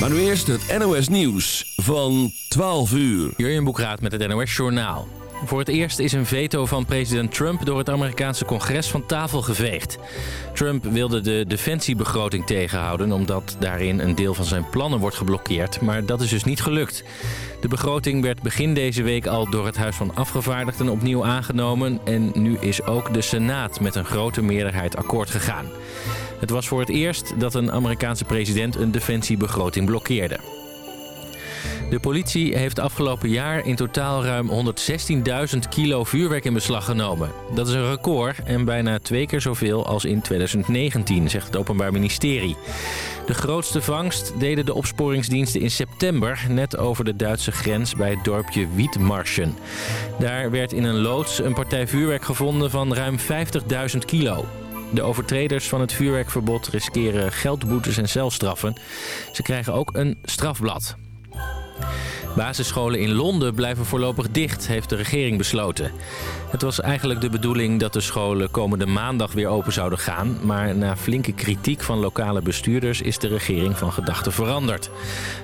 Maar nu eerst het NOS Nieuws van 12 uur. Jurjen Boekraat met het NOS Journaal. Voor het eerst is een veto van president Trump door het Amerikaanse congres van tafel geveegd. Trump wilde de defensiebegroting tegenhouden omdat daarin een deel van zijn plannen wordt geblokkeerd. Maar dat is dus niet gelukt. De begroting werd begin deze week al door het Huis van Afgevaardigden opnieuw aangenomen. En nu is ook de Senaat met een grote meerderheid akkoord gegaan. Het was voor het eerst dat een Amerikaanse president een defensiebegroting blokkeerde. De politie heeft afgelopen jaar in totaal ruim 116.000 kilo vuurwerk in beslag genomen. Dat is een record en bijna twee keer zoveel als in 2019, zegt het Openbaar Ministerie. De grootste vangst deden de opsporingsdiensten in september... net over de Duitse grens bij het dorpje Wietmarschen. Daar werd in een loods een partij vuurwerk gevonden van ruim 50.000 kilo. De overtreders van het vuurwerkverbod riskeren geldboetes en celstraffen. Ze krijgen ook een strafblad. Basisscholen in Londen blijven voorlopig dicht, heeft de regering besloten. Het was eigenlijk de bedoeling dat de scholen komende maandag weer open zouden gaan... maar na flinke kritiek van lokale bestuurders is de regering van gedachten veranderd.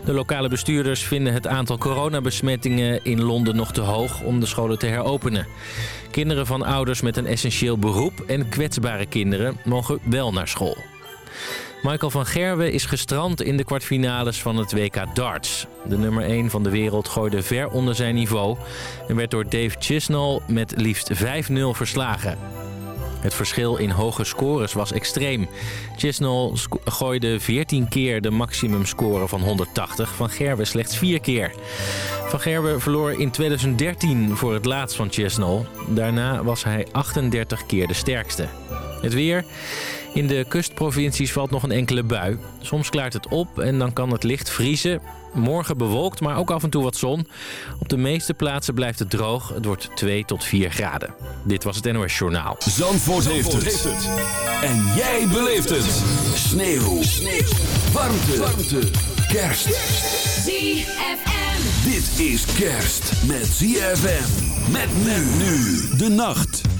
De lokale bestuurders vinden het aantal coronabesmettingen in Londen nog te hoog om de scholen te heropenen. Kinderen van ouders met een essentieel beroep en kwetsbare kinderen mogen wel naar school. Michael van Gerwen is gestrand in de kwartfinales van het WK darts. De nummer 1 van de wereld gooide ver onder zijn niveau... en werd door Dave Chisnall met liefst 5-0 verslagen. Het verschil in hoge scores was extreem. Chisnall gooide 14 keer de maximumscore van 180, Van Gerwen slechts 4 keer. Van Gerwen verloor in 2013 voor het laatst van Chisnall. Daarna was hij 38 keer de sterkste. Het weer. In de kustprovincies valt nog een enkele bui. Soms klaart het op en dan kan het licht vriezen. Morgen bewolkt, maar ook af en toe wat zon. Op de meeste plaatsen blijft het droog. Het wordt 2 tot 4 graden. Dit was het NOS Journaal. Zandvoort, heeft, het. En jij beleeft het. Sneeuw. Sneeuw. Warmte. Warmte. Kerst. ZFM. Dit is kerst met ZFM. Met men nu de nacht.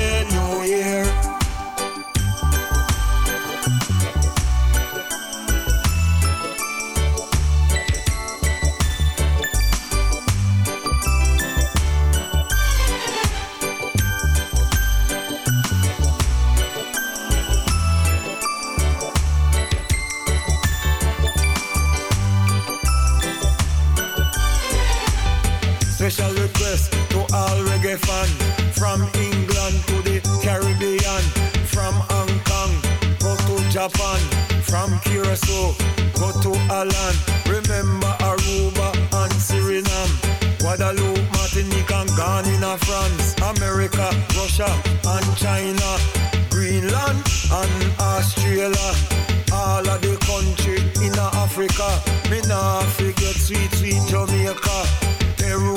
reggae fan from England to the Caribbean, from Hong Kong, go to Japan, from Curacao, go to Alan. Remember Aruba and Suriname, Guadeloupe, Martinique and Ghana, France, America, Russia and China, Greenland and Australia. All of the country in Africa, me nah forget sweet, sweet Jamaica. Peru,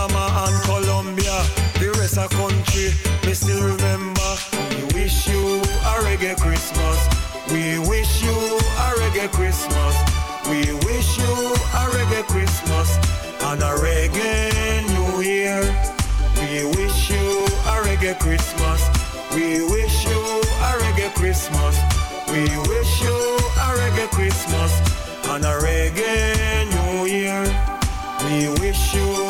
Panama and Colombia. The rest of country, me still remember. We wish you a reggae Christmas. We wish you a reggae Christmas. We wish you a reggae Christmas and a reggae New Year. We wish you a reggae Christmas. We wish you a reggae Christmas. We wish you a reggae Christmas and a reggae New Year. We wish you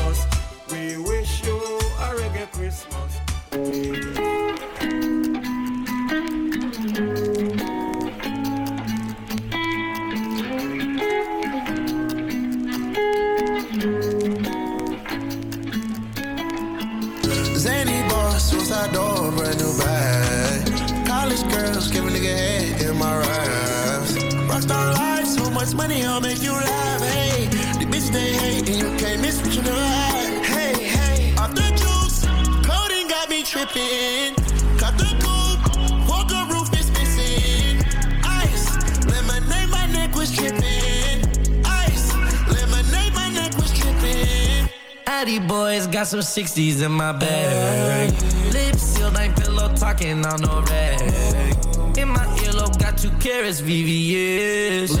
Make you laugh. Hey, the bitch they hate, and you can't miss what you never had. Hey, hey, off the juice, coding got me tripping. Cut the coupe, walker roof is missing. Ice, lemonade, my neck was tripping. Ice, lemonade, my neck was tripping. Addy boys got some 60s in my bag. Lips sealed, ain't pillow talking on no rag. In my earlobe, got two carrots, VVS.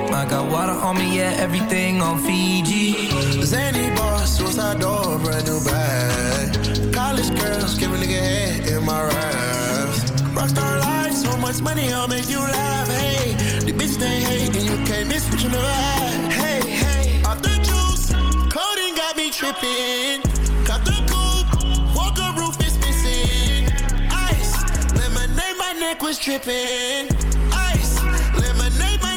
I got water on me, yeah, everything on Fiji. Zany boss, suicide door, brand new bag. College girls, give a nigga head in my raps. Rockstar life, so much money, I'll make you laugh. Hey, the bitch they hate, and you can't miss what you never had. Hey, hey, off the juice, coding got me tripping. Cut the coupe, walker roof is missing. Ice, lemonade, my neck was tripping. Ice, lemonade, my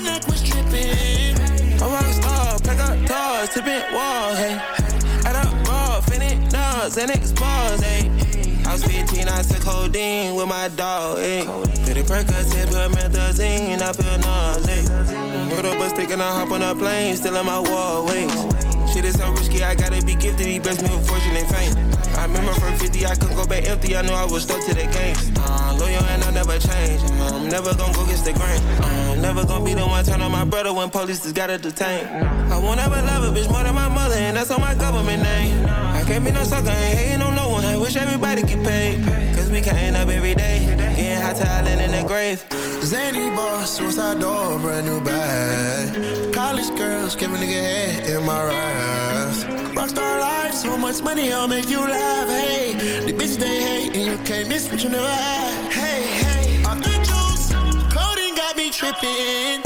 star, pack up doors, tipping walls, hey. Add up raw, finish nuts, and expose, hey. I was 15, I took codeine with my dog, hey. Did it Percocet, put methazine, I feel nauseous. Put up a stick and I hop on a plane, still in my wall, wait. Shit is so risky, I gotta be gifted. He blessed me with fortune and fame. I remember from 50, I couldn't go back empty. I knew I was stuck to the game. Uh, loyal and I'll never change. I'm never gonna go against the grain. Uh, never gonna be the one turn on my brother when police just gotta detain. I won't ever love a bitch more than my mother, and that's on my government name. I can't be no sucker, ain't hating on no one. I wish everybody get paid. Cause we can't up every day. Getting hot talent in the grave. Zany boss, suicide door, brand new bag. College girls, give a nigga head in my raps. Rockstar life, so much money, I'll make you laugh. Hey, the bitch they hate, and you can't miss what you never had. Tripping.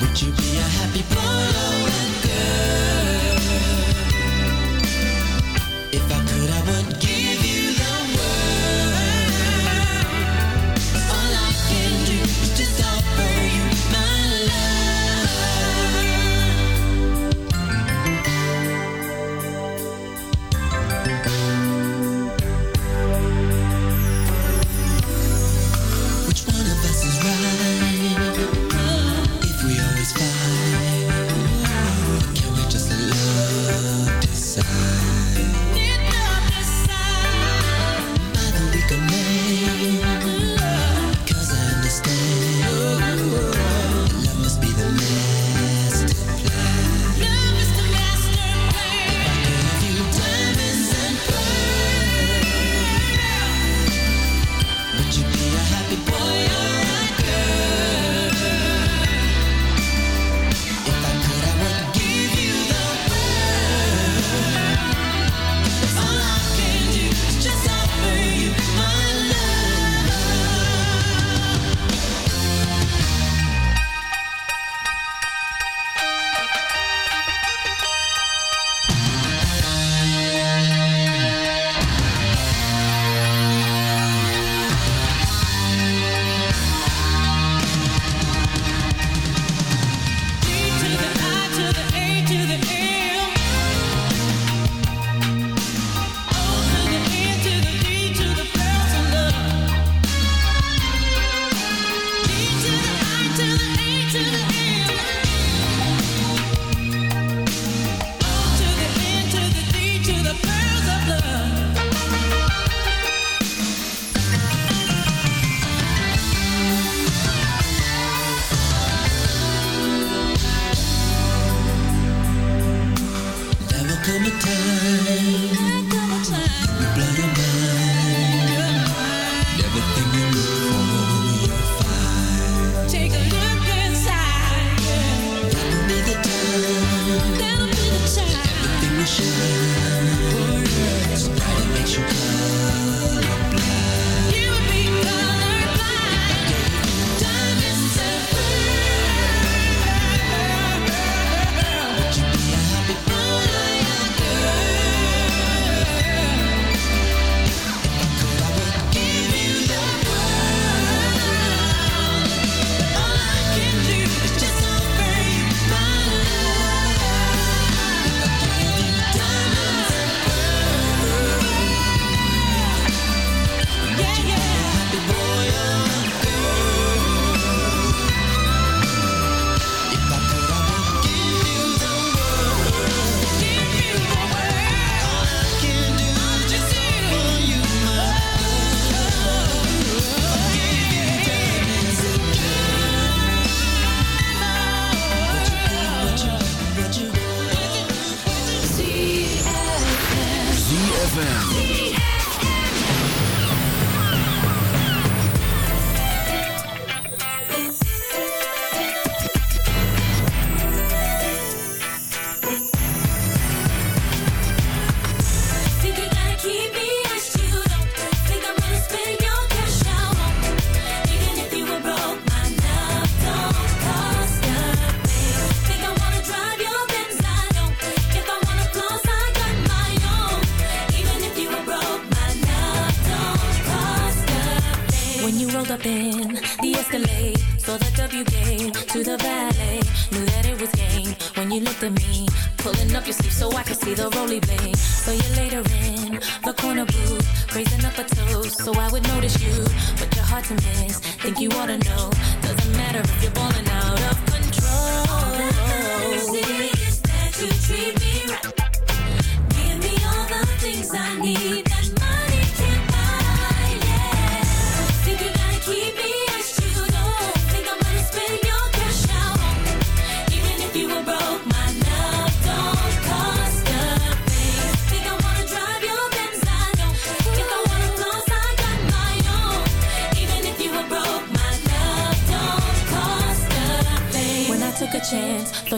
Would you be a happy boy? love you gave to the valet. Knew that it was game when you looked at me. Pulling up your sleeve so I could see the roly blade. So you later in the corner booth. Raising up a toast so I would notice you. But you're hard to miss. Think you ought to know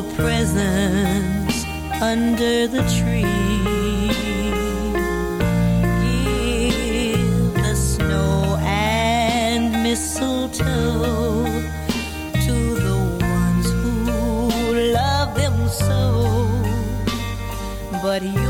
the presents under the tree. Give the snow and mistletoe to the ones who love them so. But you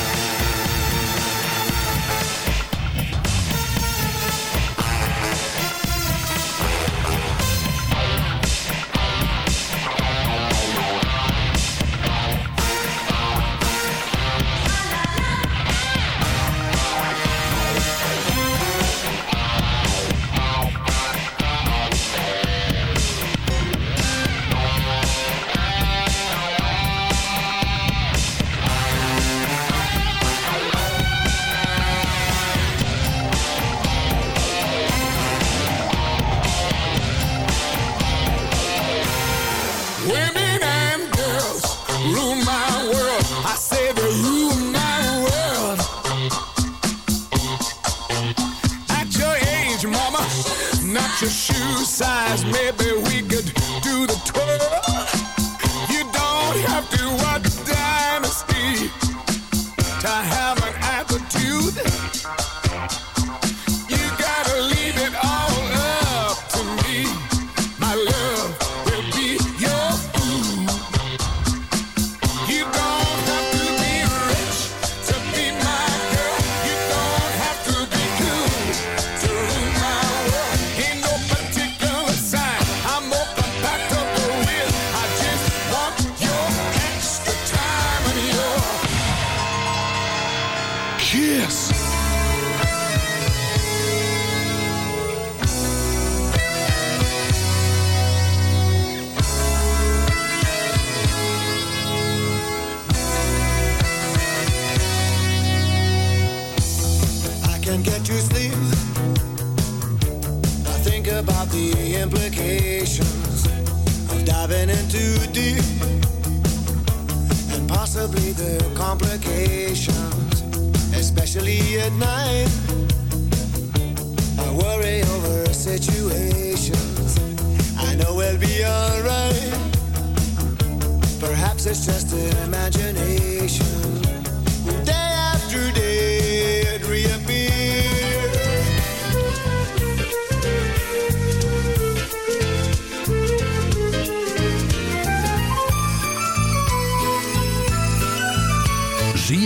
size, maybe we at night. I worry over situations. I know we'll be alright. Perhaps it's just an imagination.